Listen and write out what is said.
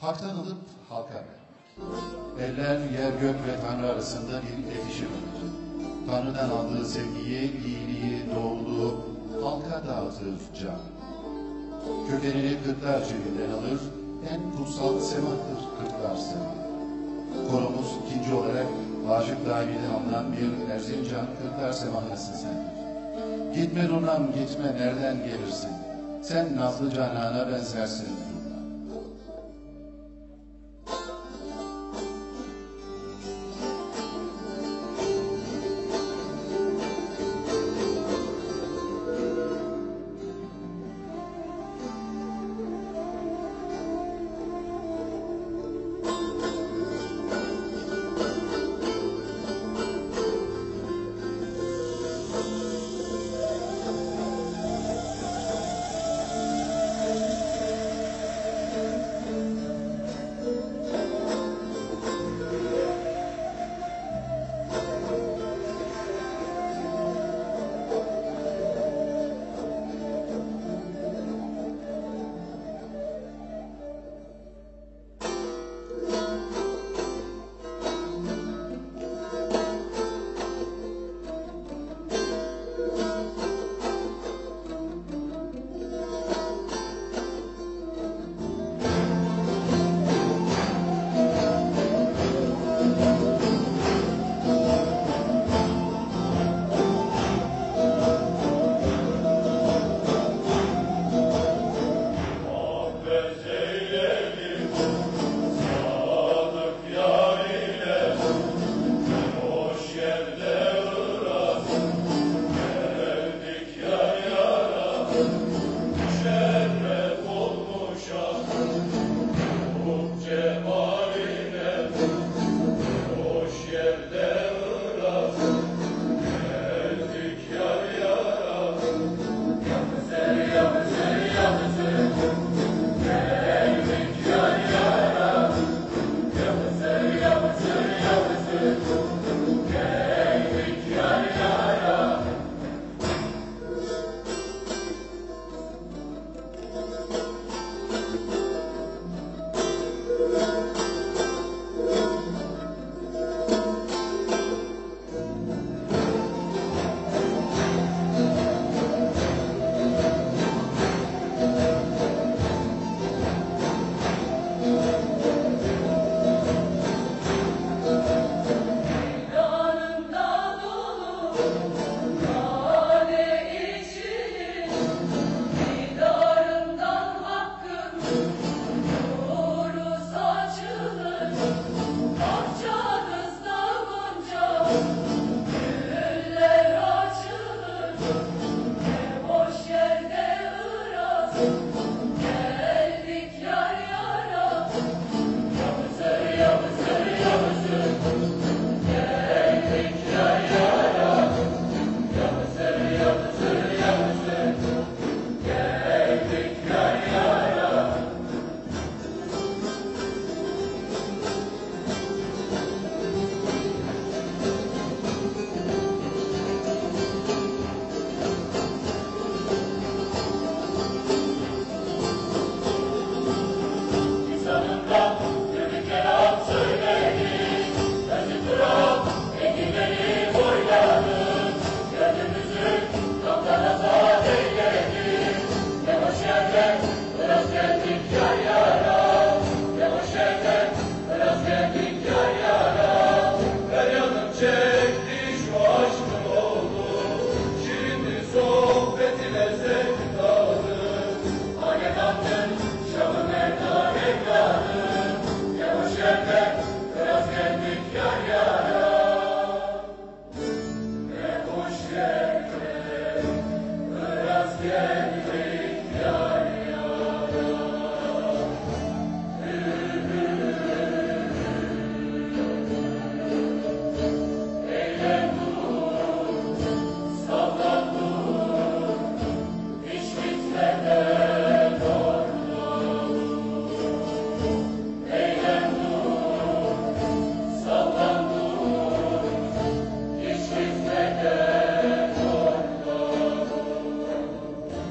Haktan alıp halka vermek. Eller yer gök ve Tanrı arasında bir iletişim. Tanrı'dan aldığı sevgiyi, iyiliği, doğruluğu halka dağıtır can. Kökenini kırklar cebinden alır, en kutsal semahtır kırklar semahı. Konumuz ikinci olarak Aşık Daimi'den alınan bir Erzincan Kırklar Semahı'nısın sendir. Gitme Runam gitme nereden gelirsin? Sen nazlı canana benzersin